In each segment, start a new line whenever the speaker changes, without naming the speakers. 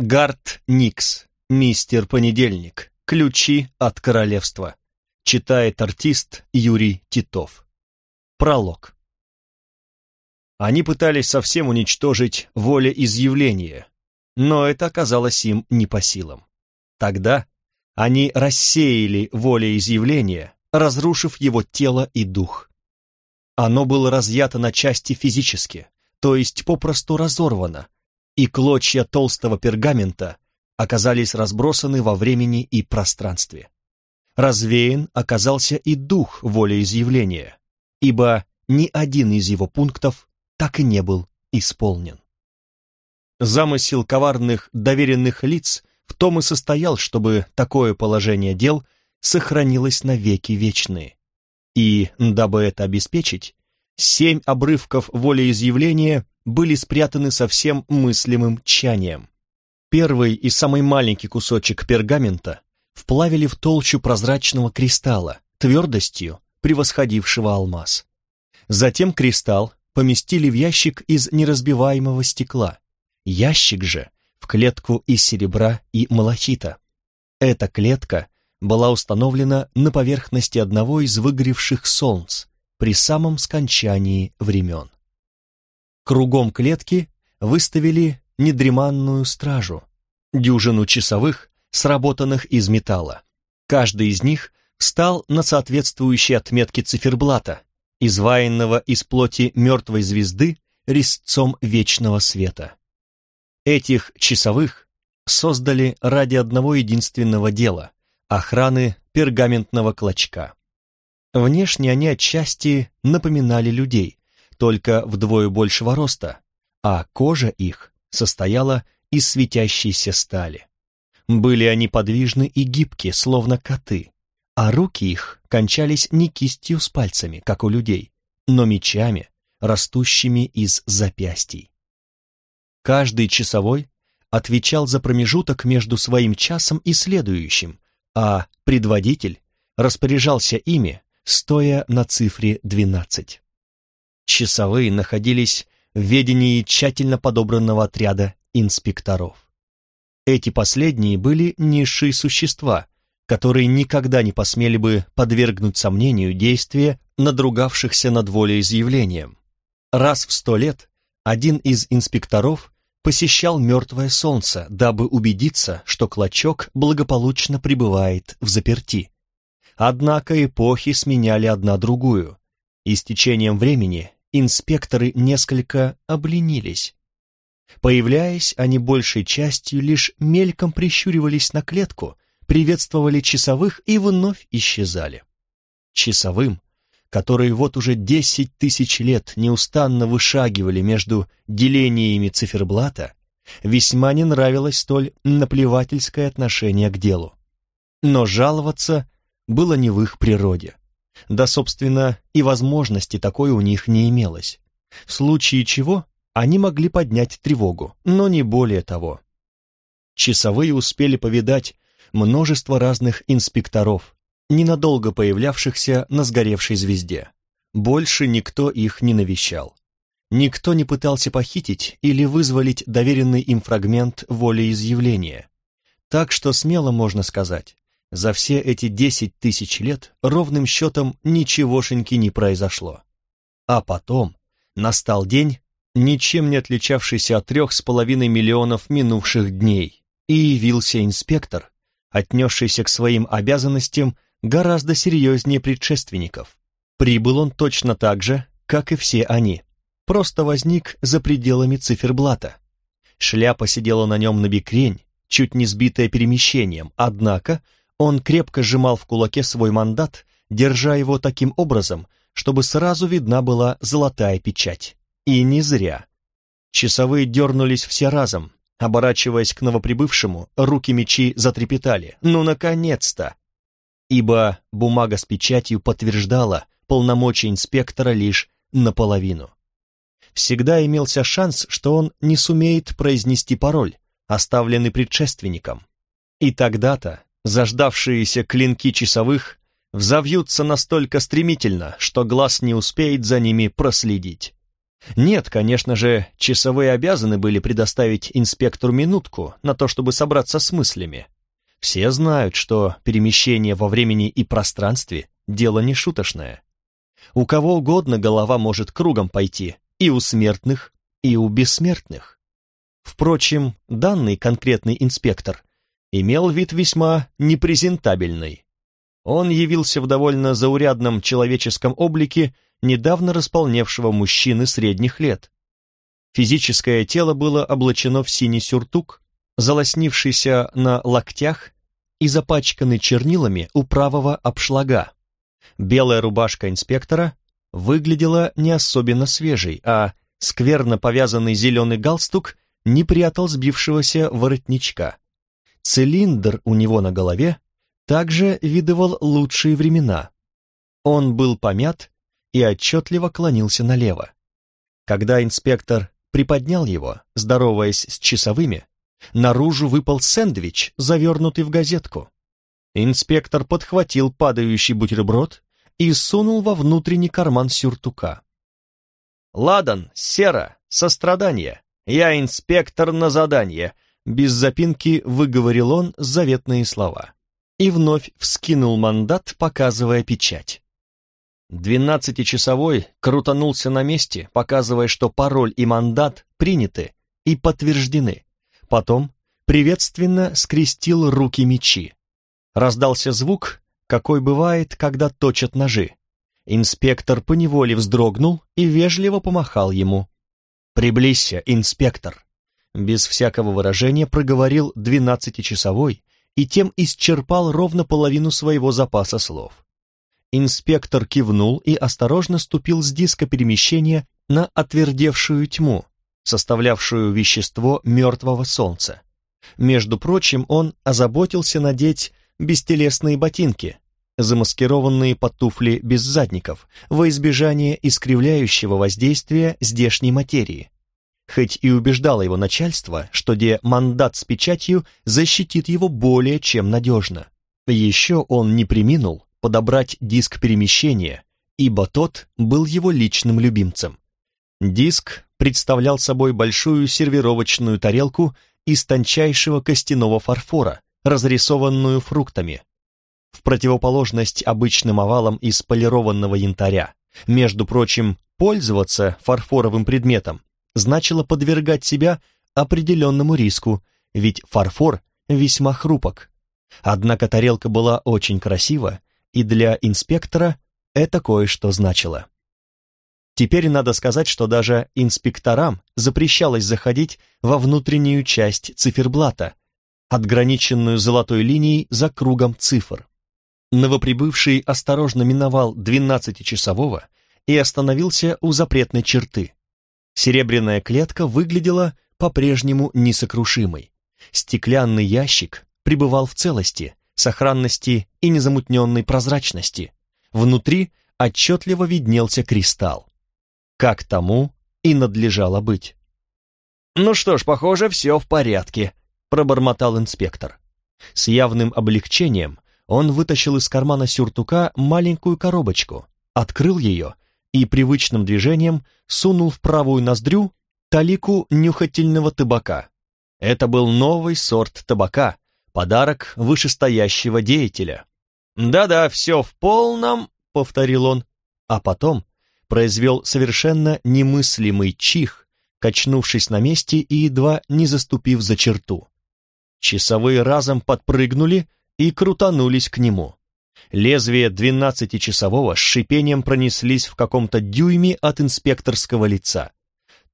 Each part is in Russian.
Гарт Никс, мистер Понедельник, ключи от королевства. Читает артист Юрий Титов. Пролог. Они пытались совсем уничтожить волеизъявление, но это оказалось им не по силам. Тогда они рассеяли волеизъявление, разрушив его тело и дух. Оно было разъято на части физически, то есть попросту разорвано, и клочья толстого пергамента оказались разбросаны во времени и пространстве. Развеян оказался и дух волеизъявления, ибо ни один из его пунктов так и не был исполнен. Замысел коварных доверенных лиц в том и состоял, чтобы такое положение дел сохранилось навеки вечные. И, дабы это обеспечить, семь обрывков волеизъявления были спрятаны со всем мыслимым тщанием. Первый и самый маленький кусочек пергамента вплавили в толщу прозрачного кристалла, твердостью, превосходившего алмаз. Затем кристалл поместили в ящик из неразбиваемого стекла. Ящик же в клетку из серебра и малахита. Эта клетка была установлена на поверхности одного из выгоревших солнц при самом скончании времен. Кругом клетки выставили недреманную стражу, дюжину часовых, сработанных из металла. Каждый из них стал на соответствующей отметке циферблата, изваянного из плоти мертвой звезды резцом вечного света. Этих часовых создали ради одного единственного дела — охраны пергаментного клочка. Внешне они отчасти напоминали людей, только вдвое большего роста, а кожа их состояла из светящейся стали. Были они подвижны и гибки, словно коты, а руки их кончались не кистью с пальцами, как у людей, но мечами, растущими из запястий. Каждый часовой отвечал за промежуток между своим часом и следующим, а предводитель распоряжался ими, стоя на цифре 12. Часовые находились в ведении тщательно подобранного отряда инспекторов. Эти последние были низшие существа, которые никогда не посмели бы подвергнуть сомнению действия надругавшихся над волеизъявлением. Раз в сто лет один из инспекторов посещал мертвое солнце, дабы убедиться, что клочок благополучно пребывает в заперти. Однако эпохи сменяли одна другую, и с течением времени инспекторы несколько обленились. Появляясь, они большей частью лишь мельком прищуривались на клетку, приветствовали часовых и вновь исчезали. Часовым, которые вот уже десять тысяч лет неустанно вышагивали между делениями циферблата, весьма не нравилось столь наплевательское отношение к делу. Но жаловаться было не в их природе. Да, собственно, и возможности такой у них не имелось. В случае чего они могли поднять тревогу, но не более того. Часовые успели повидать множество разных инспекторов, ненадолго появлявшихся на сгоревшей звезде. Больше никто их не навещал. Никто не пытался похитить или вызволить доверенный им фрагмент волеизъявления. Так что смело можно сказать, за все эти десять тысяч лет ровным счетом ничегошеньки не произошло. А потом настал день, ничем не отличавшийся от трех с половиной миллионов минувших дней, и явился инспектор, отнесшийся к своим обязанностям гораздо серьезнее предшественников. Прибыл он точно так же, как и все они, просто возник за пределами циферблата. Шляпа сидела на нем на бекрень, чуть не сбитая перемещением, однако он крепко сжимал в кулаке свой мандат, держа его таким образом, чтобы сразу видна была золотая печать. И не зря. Часовые дернулись все разом, оборачиваясь к новоприбывшему, руки мечи затрепетали. «Ну, наконец-то!» Ибо бумага с печатью подтверждала полномочия инспектора лишь наполовину. Всегда имелся шанс, что он не сумеет произнести пароль, оставленный предшественником. И тогда-то заждавшиеся клинки часовых взовьются настолько стремительно, что глаз не успеет за ними проследить. Нет, конечно же, часовые обязаны были предоставить инспектору минутку на то, чтобы собраться с мыслями. Все знают, что перемещение во времени и пространстве – дело не шуточное. У кого угодно голова может кругом пойти, и у смертных, и у бессмертных. Впрочем, данный конкретный инспектор имел вид весьма непрезентабельный. Он явился в довольно заурядном человеческом облике недавно располневшего мужчины средних лет. Физическое тело было облачено в синий сюртук, залоснившийся на локтях и запачканный чернилами у правого обшлага. Белая рубашка инспектора выглядела не особенно свежей, а скверно повязанный зеленый галстук не прятал сбившегося воротничка. Цилиндр у него на голове также видывал лучшие времена. Он был помят и отчетливо клонился налево. Когда инспектор приподнял его, здороваясь с часовыми, наружу выпал сэндвич, завернутый в газетку. Инспектор подхватил падающий бутерброд и сунул во внутренний карман сюртука. «Ладан, сера, сострадание, я инспектор на задание», без запинки выговорил он заветные слова и вновь вскинул мандат, показывая печать. Двенадцатичасовой крутанулся на месте, показывая, что пароль и мандат приняты и подтверждены. Потом приветственно скрестил руки мечи. Раздался звук, какой бывает, когда точат ножи. Инспектор поневоле вздрогнул и вежливо помахал ему. «Приблизься, инспектор!» Без всякого выражения проговорил двенадцатичасовой и тем исчерпал ровно половину своего запаса слов. Инспектор кивнул и осторожно ступил с диска перемещения на отвердевшую тьму, составлявшую вещество мертвого солнца. Между прочим, он озаботился надеть бестелесные ботинки, замаскированные под туфли без задников, во избежание искривляющего воздействия здешней материи. Хоть и убеждало его начальство, что де мандат с печатью защитит его более чем надежно. Еще он не приминул подобрать диск перемещения, ибо тот был его личным любимцем. Диск представлял собой большую сервировочную тарелку из тончайшего костяного фарфора, разрисованную фруктами. В противоположность обычным овалам из полированного янтаря. Между прочим, пользоваться фарфоровым предметом значило подвергать себя определенному риску, ведь фарфор весьма хрупок. Однако тарелка была очень красива и для инспектора это кое-что значило. Теперь надо сказать, что даже инспекторам запрещалось заходить во внутреннюю часть циферблата, отграниченную золотой линией за кругом цифр. Новоприбывший осторожно миновал двенадцатичасового и остановился у запретной черты. Серебряная клетка выглядела по-прежнему несокрушимой. Стеклянный ящик пребывал в целости, сохранности и незамутненной прозрачности. Внутри отчетливо виднелся кристалл. Как тому и надлежало быть. «Ну что ж, похоже, все в порядке», — пробормотал инспектор. С явным облегчением он вытащил из кармана сюртука маленькую коробочку, открыл ее и привычным движением сунул в правую ноздрю талику нюхательного табака. Это был новый сорт табака, Подарок вышестоящего деятеля. «Да-да, все в полном», — повторил он, а потом произвел совершенно немыслимый чих, качнувшись на месте и едва не заступив за черту. Часовые разом подпрыгнули и крутанулись к нему. Лезвия двенадцатичасового с шипением пронеслись в каком-то дюйме от инспекторского лица.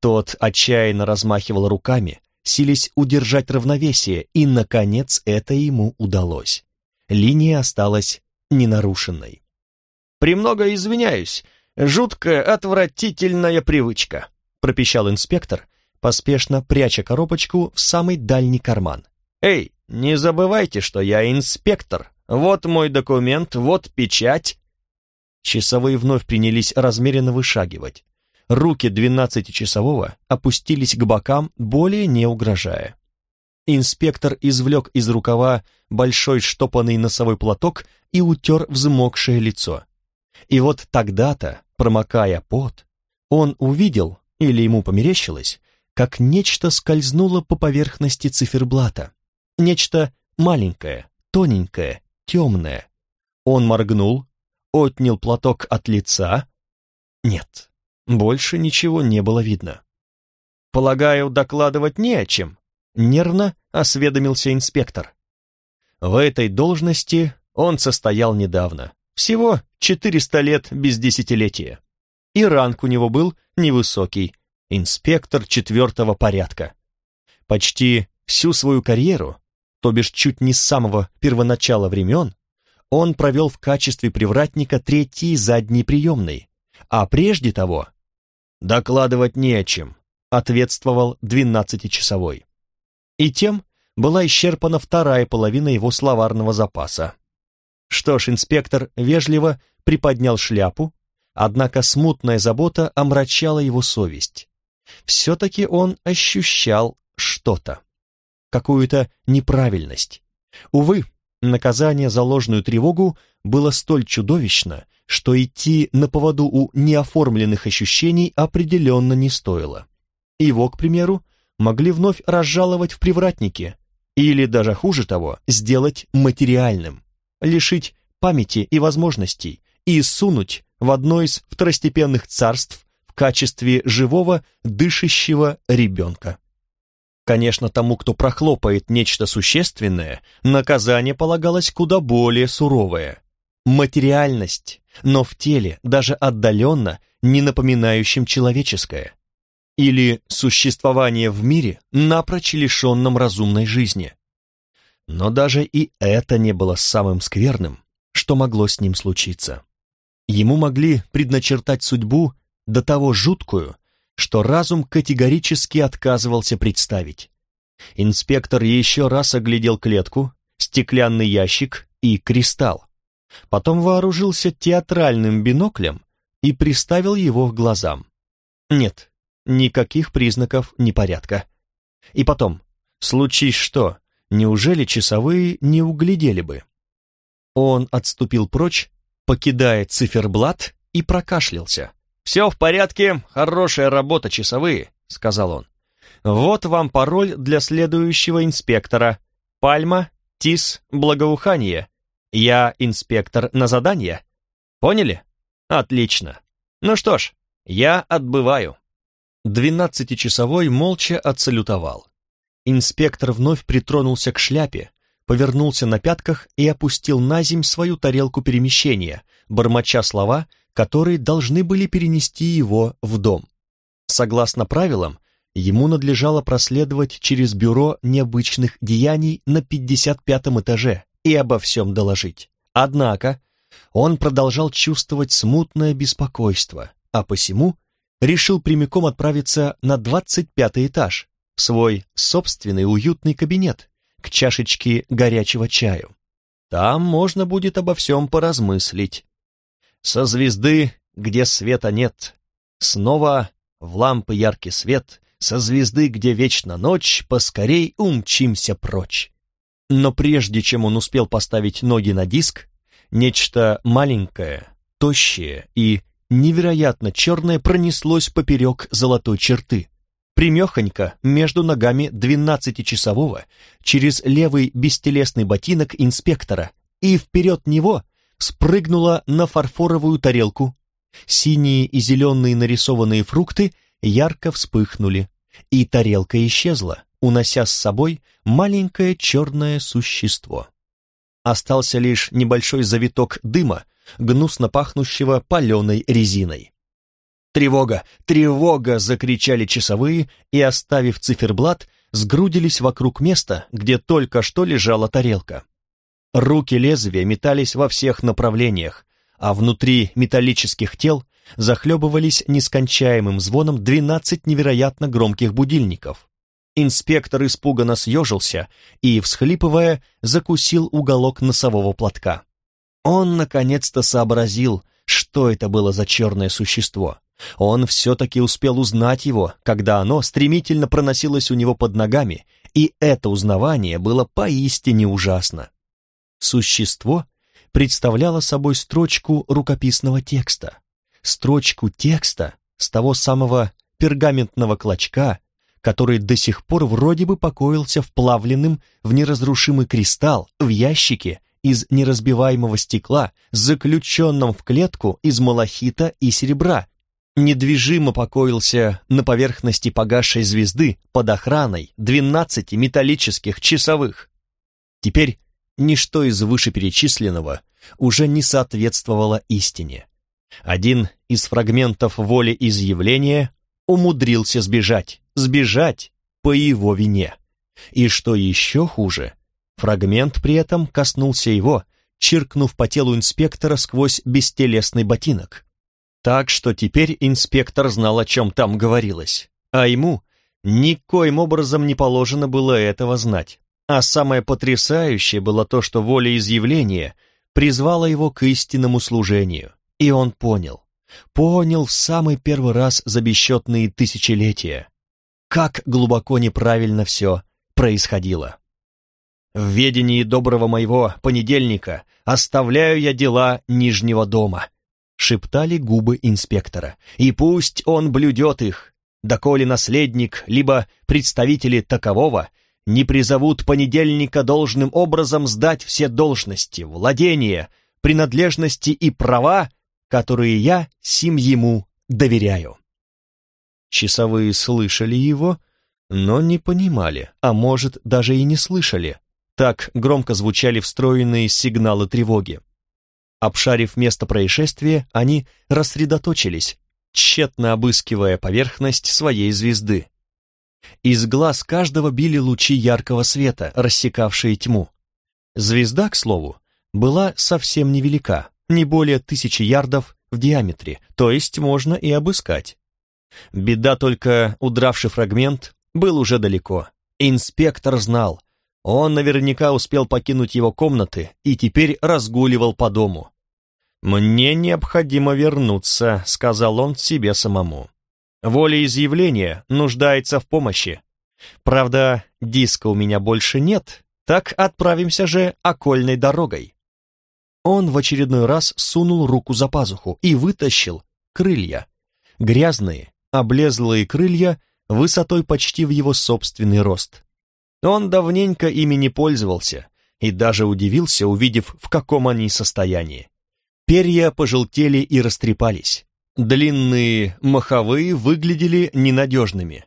Тот отчаянно размахивал руками, сились удержать равновесие, и, наконец, это ему удалось. Линия осталась ненарушенной. «Премного извиняюсь, жуткая, отвратительная привычка», пропищал инспектор, поспешно пряча коробочку в самый дальний карман. «Эй, не забывайте, что я инспектор. Вот мой документ, вот печать». Часовые вновь принялись размеренно вышагивать. Руки двенадцатичасового опустились к бокам, более не угрожая. Инспектор извлек из рукава большой штопанный носовой платок и утер взмокшее лицо. И вот тогда-то, промокая пот, он увидел, или ему померещилось, как нечто скользнуло по поверхности циферблата. Нечто маленькое, тоненькое, темное. Он моргнул, отнял платок от лица. Нет, больше ничего не было видно. «Полагаю, докладывать не о чем», — нервно осведомился инспектор. В этой должности он состоял недавно, всего 400 лет без десятилетия. И ранг у него был невысокий, инспектор четвертого порядка. Почти всю свою карьеру, то бишь чуть не с самого первоначала времен, он провел в качестве привратника третьей задней приемной, а прежде того «докладывать не о чем», ответствовал двенадцатичасовой. И тем была исчерпана вторая половина его словарного запаса. Что ж, инспектор вежливо приподнял шляпу, однако смутная забота омрачала его совесть. Все-таки он ощущал что-то, какую-то неправильность. Увы, наказание за ложную тревогу было столь чудовищно, что идти на поводу у неоформленных ощущений определенно не стоило. Его, к примеру, могли вновь разжаловать в привратники, или даже хуже того, сделать материальным, лишить памяти и возможностей и сунуть в одно из второстепенных царств в качестве живого, дышащего ребенка. Конечно, тому, кто прохлопает нечто существенное, наказание полагалось куда более суровое. Материальность, но в теле, даже отдаленно, не напоминающем человеческое или существование в мире, напрочь лишенном разумной жизни. Но даже и это не было самым скверным, что могло с ним случиться. Ему могли предначертать судьбу до того жуткую, что разум категорически отказывался представить. Инспектор еще раз оглядел клетку, стеклянный ящик и кристалл. Потом вооружился театральным биноклем и приставил его к глазам. Нет, никаких признаков непорядка. И потом, случись что, неужели часовые не углядели бы? Он отступил прочь, покидая циферблат, и прокашлялся. «Все в порядке, хорошая работа, часовые», — сказал он. «Вот вам пароль для следующего инспектора. Пальма, тис, благоухание. Я инспектор на задание. Поняли? Отлично. Ну что ж, я отбываю». Двенадцатичасовой молча отсалютовал. Инспектор вновь притронулся к шляпе, повернулся на пятках и опустил на земь свою тарелку перемещения, бормоча слова, которые должны были перенести его в дом. Согласно правилам, ему надлежало проследовать через бюро необычных деяний на 55-м этаже и обо всем доложить. Однако он продолжал чувствовать смутное беспокойство, а посему решил прямиком отправиться на 25 этаж, в свой собственный уютный кабинет, к чашечке горячего чаю. Там можно будет обо всем поразмыслить. Со звезды, где света нет, снова в лампы яркий свет, со звезды, где вечна ночь, поскорей умчимся прочь. Но прежде чем он успел поставить ноги на диск, нечто маленькое, тощее и невероятно черное пронеслось поперек золотой черты. Примехонько между ногами двенадцатичасового, через левый бестелесный ботинок инспектора, и вперед него спрыгнула на фарфоровую тарелку. Синие и зеленые нарисованные фрукты ярко вспыхнули, и тарелка исчезла, унося с собой маленькое черное существо. Остался лишь небольшой завиток дыма, гнусно пахнущего паленой резиной. «Тревога! Тревога!» — закричали часовые и, оставив циферблат, сгрудились вокруг места, где только что лежала тарелка. Руки лезвия метались во всех направлениях, а внутри металлических тел захлебывались нескончаемым звоном двенадцать невероятно громких будильников. Инспектор испуганно съежился и, всхлипывая, закусил уголок носового платка. Он наконец-то сообразил, что это было за черное существо. Он все-таки успел узнать его, когда оно стремительно проносилось у него под ногами, и это узнавание было поистине ужасно. Существо представляло собой строчку рукописного текста. Строчку текста с того самого пергаментного клочка, который до сих пор вроде бы покоился вплавленным в неразрушимый кристалл в ящике из неразбиваемого стекла, заключенном в клетку из малахита и серебра, недвижимо покоился на поверхности погасшей звезды под охраной двенадцати металлических часовых. Теперь ничто из вышеперечисленного уже не соответствовало истине. Один из фрагментов воли изъявления умудрился сбежать, сбежать по его вине. И что еще хуже, фрагмент при этом коснулся его, чиркнув по телу инспектора сквозь бестелесный ботинок. Так что теперь инспектор знал, о чем там говорилось, а ему никоим образом не положено было этого знать. А самое потрясающее было то, что воля изъявления призвала его к истинному служению, и он понял, понял в самый первый раз за бесчетные тысячелетия, как глубоко неправильно все происходило. В ведении доброго моего понедельника оставляю я дела Нижнего дома, шептали губы инспектора, и пусть он блюдет их, доколе наследник, либо представители такового не призовут понедельника должным образом сдать все должности, владения, принадлежности и права, которые я сим ему доверяю. Часовые слышали его, но не понимали, а может, даже и не слышали. Так громко звучали встроенные сигналы тревоги. Обшарив место происшествия, они рассредоточились, тщетно обыскивая поверхность своей звезды. Из глаз каждого били лучи яркого света, рассекавшие тьму. Звезда, к слову, была совсем невелика, не более тысячи ярдов в диаметре, то есть можно и обыскать. Беда только, удравший фрагмент был уже далеко. Инспектор знал, он наверняка успел покинуть его комнаты и теперь разгуливал по дому. «Мне необходимо вернуться», — сказал он себе самому. «Волеизъявление нуждается в помощи. Правда, диска у меня больше нет, так отправимся же окольной дорогой». Он в очередной раз сунул руку за пазуху и вытащил крылья. Грязные, облезлые крылья высотой почти в его собственный рост. Он давненько ими не пользовался и даже удивился, увидев, в каком они состоянии. Перья пожелтели и растрепались. Длинные маховые выглядели ненадежными.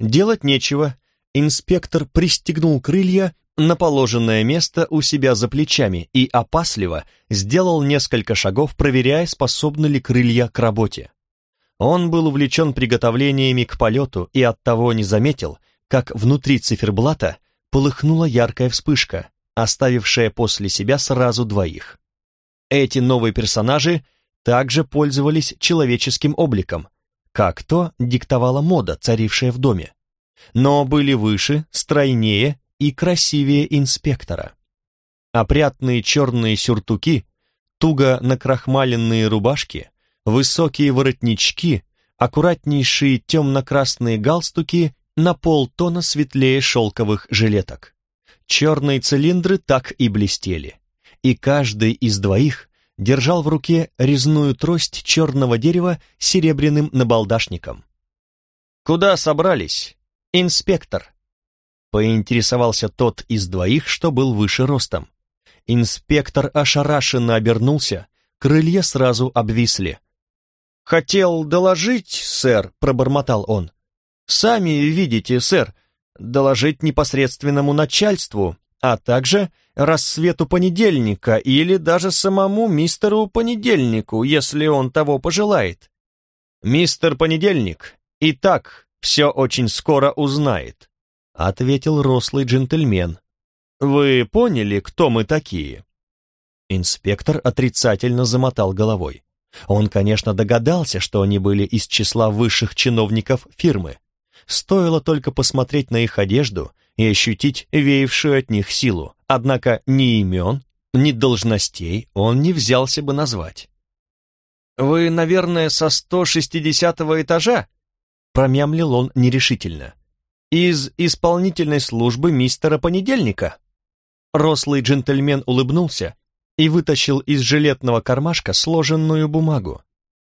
Делать нечего. Инспектор пристегнул крылья на положенное место у себя за плечами и опасливо сделал несколько шагов, проверяя, способны ли крылья к работе. Он был увлечен приготовлениями к полету и оттого не заметил, как внутри циферблата полыхнула яркая вспышка, оставившая после себя сразу двоих. Эти новые персонажи также пользовались человеческим обликом, как то диктовала мода, царившая в доме, но были выше, стройнее и красивее инспектора. Опрятные черные сюртуки, туго накрахмаленные рубашки, высокие воротнички, аккуратнейшие темно-красные галстуки на полтона светлее шелковых жилеток. Черные цилиндры так и блестели и каждый из двоих держал в руке резную трость черного дерева с серебряным набалдашником. «Куда собрались? Инспектор!» Поинтересовался тот из двоих, что был выше ростом. Инспектор ошарашенно обернулся, крылья сразу обвисли. «Хотел доложить, сэр», — пробормотал он. «Сами видите, сэр, доложить непосредственному начальству, а также рассвету понедельника или даже самому мистеру Понедельнику, если он того пожелает. Мистер Понедельник и так все очень скоро узнает, ответил рослый джентльмен. Вы поняли, кто мы такие? Инспектор отрицательно замотал головой. Он, конечно, догадался, что они были из числа высших чиновников фирмы. Стоило только посмотреть на их одежду и ощутить веявшую от них силу, однако ни имен, ни должностей он не взялся бы назвать. «Вы, наверное, со 160-го этажа?» промямлил он нерешительно. «Из исполнительной службы мистера Понедельника?» Рослый джентльмен улыбнулся и вытащил из жилетного кармашка сложенную бумагу.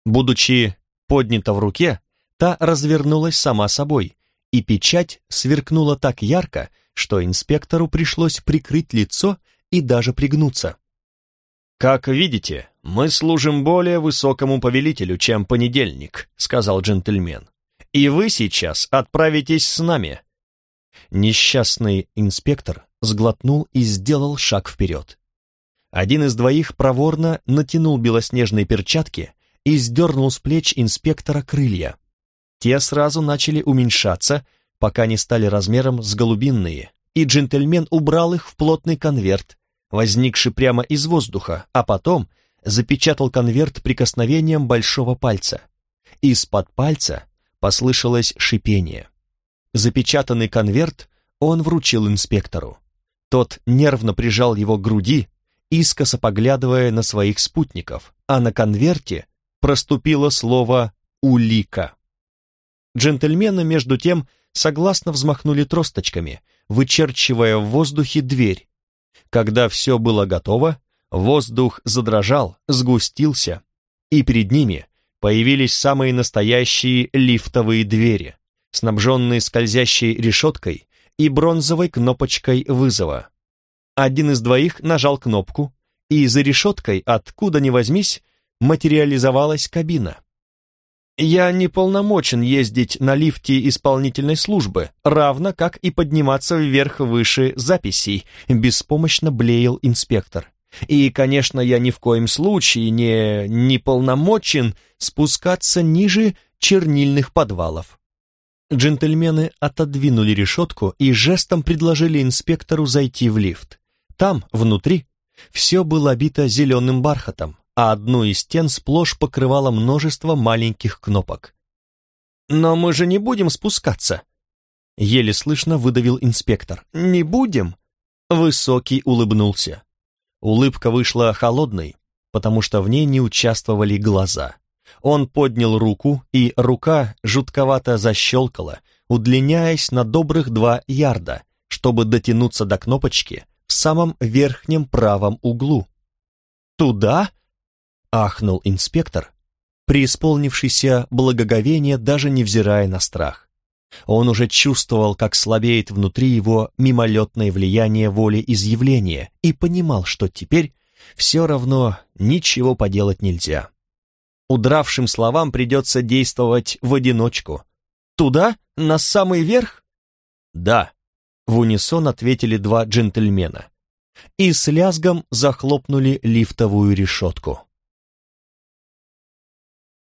Будучи поднята в руке, Та развернулась сама собой, и печать сверкнула так ярко, что инспектору пришлось прикрыть лицо и даже пригнуться. «Как видите, мы служим более высокому повелителю, чем понедельник», сказал джентльмен. «И вы сейчас отправитесь с нами». Несчастный инспектор сглотнул и сделал шаг вперед. Один из двоих проворно натянул белоснежные перчатки и сдернул с плеч инспектора крылья. Те сразу начали уменьшаться, пока не стали размером с голубинные, и джентльмен убрал их в плотный конверт, возникший прямо из воздуха, а потом запечатал конверт прикосновением большого пальца. Из-под пальца послышалось шипение. Запечатанный конверт он вручил инспектору. Тот нервно прижал его к груди, искоса поглядывая на своих спутников, а на конверте проступило слово «улика». Джентльмены, между тем, согласно взмахнули тросточками, вычерчивая в воздухе дверь. Когда все было готово, воздух задрожал, сгустился, и перед ними появились самые настоящие лифтовые двери, снабженные скользящей решеткой и бронзовой кнопочкой вызова. Один из двоих нажал кнопку, и за решеткой, откуда ни возьмись, материализовалась кабина. Я не полномочен ездить на лифте исполнительной службы, равно как и подниматься вверх выше записей, беспомощно блеял инспектор. И, конечно, я ни в коем случае не неполномочен спускаться ниже чернильных подвалов. Джентльмены отодвинули решетку и жестом предложили инспектору зайти в лифт. Там, внутри, все было обито зеленым бархатом, а одну из стен сплошь покрывало множество маленьких кнопок. «Но мы же не будем спускаться!» Еле слышно выдавил инспектор. «Не будем?» Высокий улыбнулся. Улыбка вышла холодной, потому что в ней не участвовали глаза. Он поднял руку, и рука жутковато защелкала, удлиняясь на добрых два ярда, чтобы дотянуться до кнопочки в самом верхнем правом углу. «Туда?» Ахнул инспектор, преисполнившийся благоговения, даже невзирая на страх. Он уже чувствовал, как слабеет внутри его мимолетное влияние воли изъявления и понимал, что теперь все равно ничего поделать нельзя. Удравшим словам придется действовать в одиночку. «Туда? На самый верх?» «Да», — в унисон ответили два джентльмена. И с лязгом захлопнули лифтовую решетку.